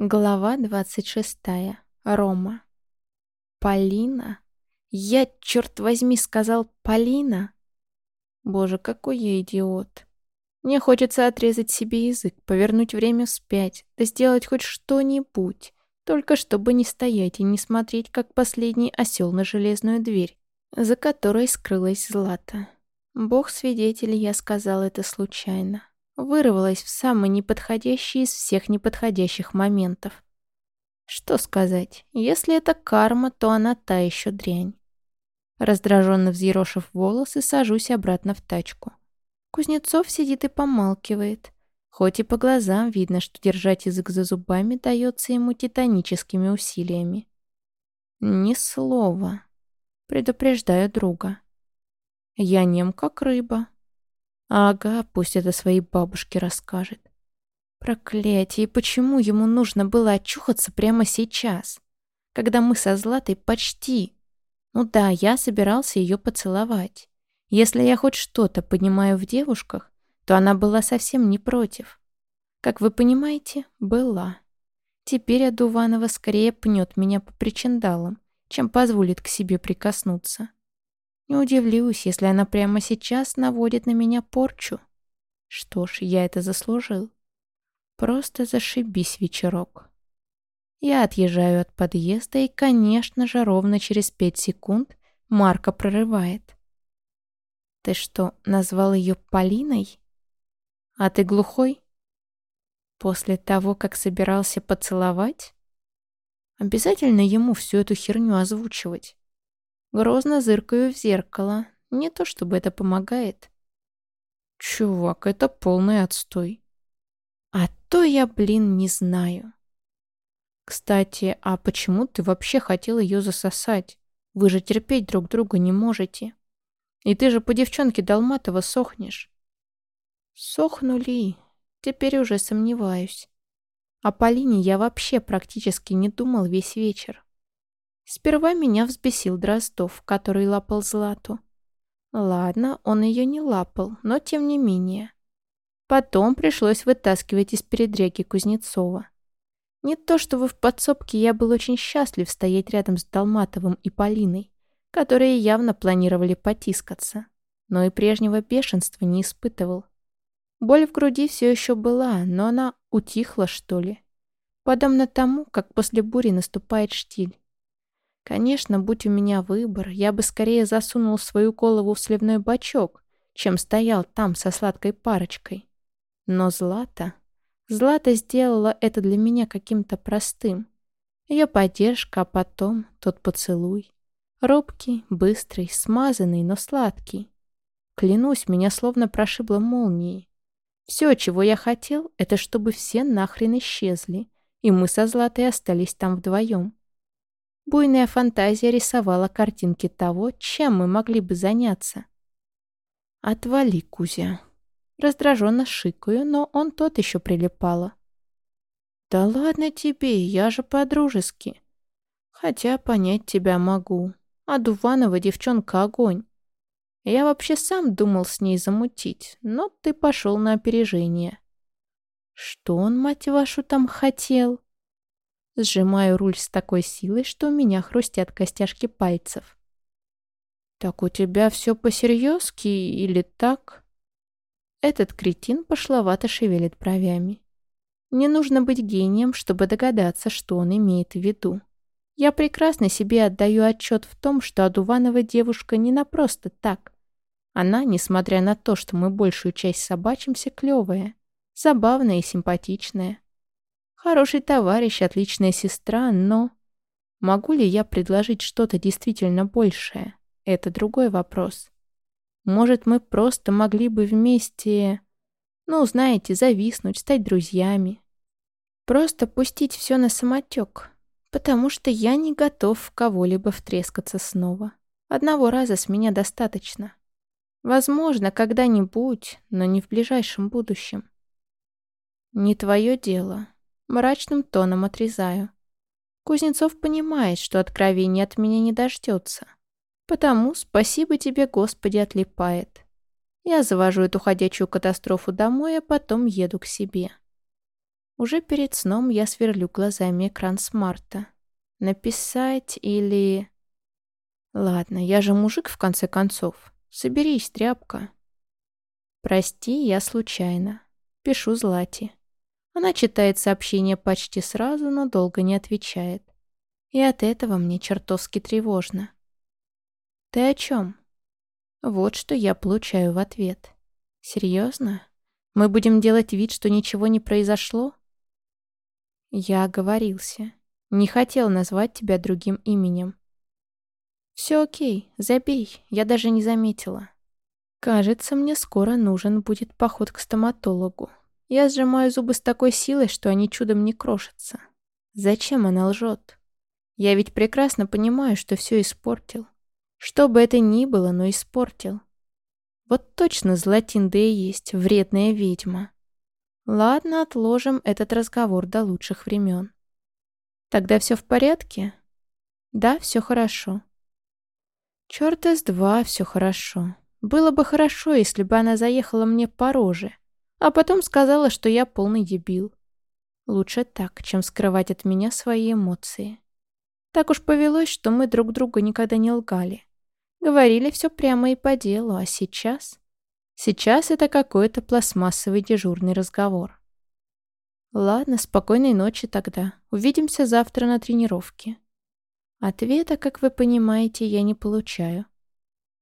Глава 26. Рома. Полина? Я, черт возьми, сказал Полина? Боже, какой я идиот. Мне хочется отрезать себе язык, повернуть время вспять, да сделать хоть что-нибудь, только чтобы не стоять и не смотреть, как последний осел на железную дверь, за которой скрылась Злата. Бог свидетель, я сказал это случайно вырвалась в самый неподходящий из всех неподходящих моментов. Что сказать, если это карма, то она та еще дрянь. Раздраженно взъерошив волосы, сажусь обратно в тачку. Кузнецов сидит и помалкивает. Хоть и по глазам видно, что держать язык за зубами дается ему титаническими усилиями. Ни слова. Предупреждаю друга. Я нем как рыба. Ага, пусть это своей бабушке расскажет. Проклятие, почему ему нужно было очухаться прямо сейчас, когда мы со Златой почти... Ну да, я собирался ее поцеловать. Если я хоть что-то понимаю в девушках, то она была совсем не против. Как вы понимаете, была. Теперь Адуванова скорее пнет меня по причиндалам, чем позволит к себе прикоснуться. Не удивлюсь, если она прямо сейчас наводит на меня порчу. Что ж, я это заслужил. Просто зашибись вечерок. Я отъезжаю от подъезда, и, конечно же, ровно через пять секунд Марка прорывает. «Ты что, назвал ее Полиной? А ты глухой?» После того, как собирался поцеловать? Обязательно ему всю эту херню озвучивать. Грозно зыркаю в зеркало. Не то чтобы это помогает. Чувак, это полный отстой. А то я, блин, не знаю. Кстати, а почему ты вообще хотел ее засосать? Вы же терпеть друг друга не можете. И ты же по девчонке Долматова сохнешь. Сохну ли? Теперь уже сомневаюсь. О Полине я вообще практически не думал весь вечер. Сперва меня взбесил Дроздов, который лапал Злату. Ладно, он ее не лапал, но тем не менее. Потом пришлось вытаскивать из передряги Кузнецова. Не то чтобы в подсобке я был очень счастлив стоять рядом с Долматовым и Полиной, которые явно планировали потискаться, но и прежнего бешенства не испытывал. Боль в груди все еще была, но она утихла, что ли. Подобно тому, как после бури наступает штиль. Конечно, будь у меня выбор, я бы скорее засунул свою голову в сливной бачок, чем стоял там со сладкой парочкой. Но Злата... Злата сделала это для меня каким-то простым. Ее поддержка, а потом тот поцелуй. Робкий, быстрый, смазанный, но сладкий. Клянусь, меня словно прошибло молнией. Все, чего я хотел, это чтобы все нахрен исчезли, и мы со Златой остались там вдвоем. Буйная фантазия рисовала картинки того, чем мы могли бы заняться. «Отвали, Кузя!» Раздраженно шикаю, но он тот еще прилипало. «Да ладно тебе, я же по-дружески. Хотя понять тебя могу. А Дуванова девчонка огонь. Я вообще сам думал с ней замутить, но ты пошел на опережение». «Что он, мать вашу, там хотел?» Сжимаю руль с такой силой, что у меня хрустят костяшки пальцев. «Так у тебя все по-серьезки или так?» Этот кретин пошловато шевелит бровями. Не нужно быть гением, чтобы догадаться, что он имеет в виду. Я прекрасно себе отдаю отчет в том, что Адуванова девушка не на просто так. Она, несмотря на то, что мы большую часть собачимся, клевая, забавная и симпатичная. Хороший товарищ, отличная сестра, но... Могу ли я предложить что-то действительно большее? Это другой вопрос. Может, мы просто могли бы вместе... Ну, знаете, зависнуть, стать друзьями. Просто пустить все на самотек. Потому что я не готов в кого-либо втрескаться снова. Одного раза с меня достаточно. Возможно, когда-нибудь, но не в ближайшем будущем. Не твое дело. Мрачным тоном отрезаю. Кузнецов понимает, что откровения от меня не дождется. Потому спасибо тебе, Господи, отлипает. Я завожу эту ходячую катастрофу домой, а потом еду к себе. Уже перед сном я сверлю глазами экран смарта. Написать или... Ладно, я же мужик, в конце концов. Соберись, тряпка. Прости, я случайно. Пишу Злате. Она читает сообщение почти сразу, но долго не отвечает. И от этого мне чертовски тревожно. «Ты о чем?» Вот что я получаю в ответ. «Серьезно? Мы будем делать вид, что ничего не произошло?» Я оговорился. Не хотел назвать тебя другим именем. Все окей, забей, я даже не заметила. Кажется, мне скоро нужен будет поход к стоматологу. Я сжимаю зубы с такой силой, что они чудом не крошатся. Зачем она лжет? Я ведь прекрасно понимаю, что все испортил. Что бы это ни было, но испортил. Вот точно Златинда и есть вредная ведьма. Ладно, отложим этот разговор до лучших времен. Тогда все в порядке? Да, все хорошо. Черт из два, все хорошо. Было бы хорошо, если бы она заехала мне по роже, а потом сказала, что я полный дебил. Лучше так, чем скрывать от меня свои эмоции. Так уж повелось, что мы друг другу никогда не лгали. Говорили все прямо и по делу, а сейчас... Сейчас это какой-то пластмассовый дежурный разговор. Ладно, спокойной ночи тогда. Увидимся завтра на тренировке. Ответа, как вы понимаете, я не получаю.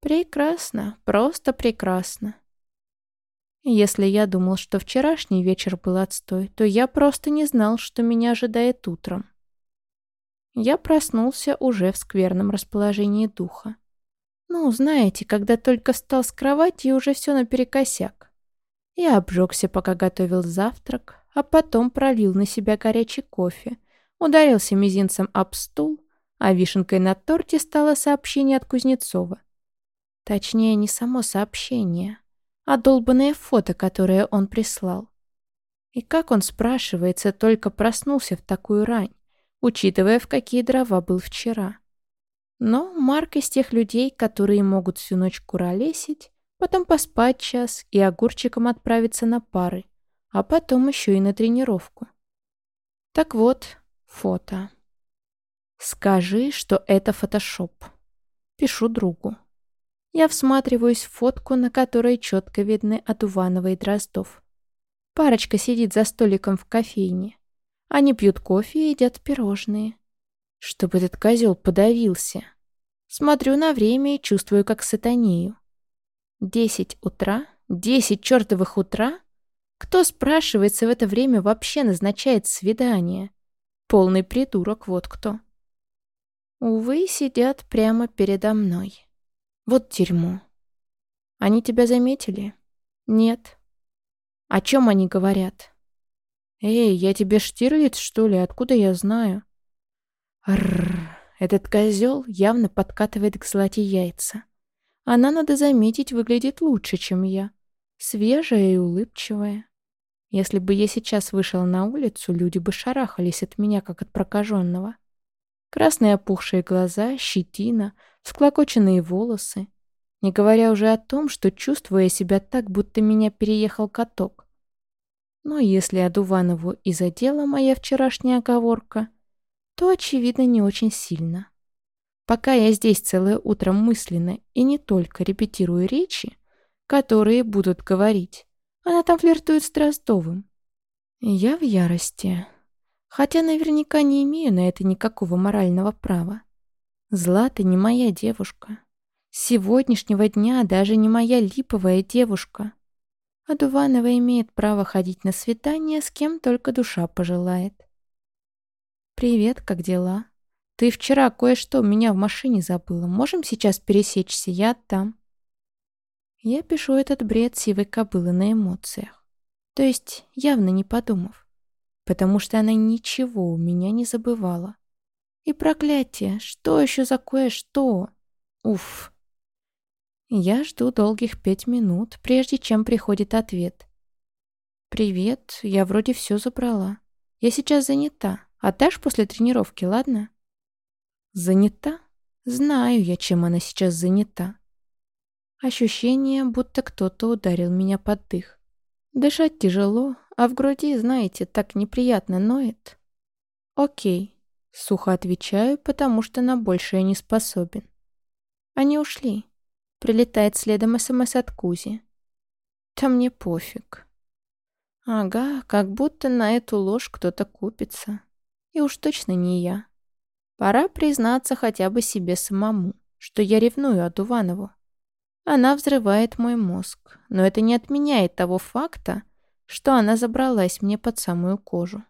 Прекрасно, просто прекрасно. Если я думал, что вчерашний вечер был отстой, то я просто не знал, что меня ожидает утром. Я проснулся уже в скверном расположении духа. Ну, знаете, когда только встал с кровати и уже все наперекосяк. Я обжегся, пока готовил завтрак, а потом пролил на себя горячий кофе, ударился мизинцем об стул, а вишенкой на торте стало сообщение от Кузнецова. Точнее, не само сообщение, а долбанное фото, которое он прислал. И как он, спрашивается, только проснулся в такую рань, учитывая, в какие дрова был вчера. Но Марк из тех людей, которые могут всю ночь куролесить, потом поспать час и огурчиком отправиться на пары, а потом еще и на тренировку. Так вот, фото. Скажи, что это фотошоп. Пишу другу. Я всматриваюсь в фотку, на которой четко видны Адуванова и Дроздов. Парочка сидит за столиком в кофейне. Они пьют кофе и едят пирожные чтобы этот козел подавился. Смотрю на время и чувствую, как сатанею. Десять утра? Десять чертовых утра? Кто, спрашивается, в это время вообще назначает свидание? Полный придурок, вот кто. Увы, сидят прямо передо мной. Вот дерьмо. Они тебя заметили? Нет. О чем они говорят? Эй, я тебе Штирлиц, что ли? Откуда я знаю? Рррр, этот козел явно подкатывает к злате яйца. Она, надо заметить, выглядит лучше, чем я. Свежая и улыбчивая. Если бы я сейчас вышел на улицу, люди бы шарахались от меня, как от прокаженного. Красные опухшие глаза, щетина, всклокоченные волосы. Не говоря уже о том, что чувствую я себя так, будто меня переехал каток. Но если Адуванову и задела моя вчерашняя оговорка — то, очевидно, не очень сильно. Пока я здесь целое утро мысленно и не только репетирую речи, которые будут говорить, она там флиртует с Дроздовым. Я в ярости, хотя наверняка не имею на это никакого морального права. Злата не моя девушка. С сегодняшнего дня даже не моя липовая девушка. А Дуванова имеет право ходить на свидание с кем только душа пожелает. «Привет, как дела? Ты вчера кое-что у меня в машине забыла. Можем сейчас пересечься, я там». Я пишу этот бред сивой кобылы на эмоциях. То есть, явно не подумав. Потому что она ничего у меня не забывала. И проклятие, что еще за кое-что? Уф. Я жду долгих пять минут, прежде чем приходит ответ. «Привет, я вроде все забрала. Я сейчас занята. Отдашь после тренировки, ладно? Занята? Знаю я, чем она сейчас занята. Ощущение, будто кто-то ударил меня под дых. Дышать тяжело, А в груди, знаете, так неприятно ноет. Окей, сухо отвечаю, потому что на большее не способен. Они ушли. Прилетает следом СМС от Кузи. Да мне пофиг. Ага, как будто на эту ложь кто-то купится. И уж точно не я. Пора признаться хотя бы себе самому, что я ревную от Уванову. Она взрывает мой мозг, но это не отменяет того факта, что она забралась мне под самую кожу.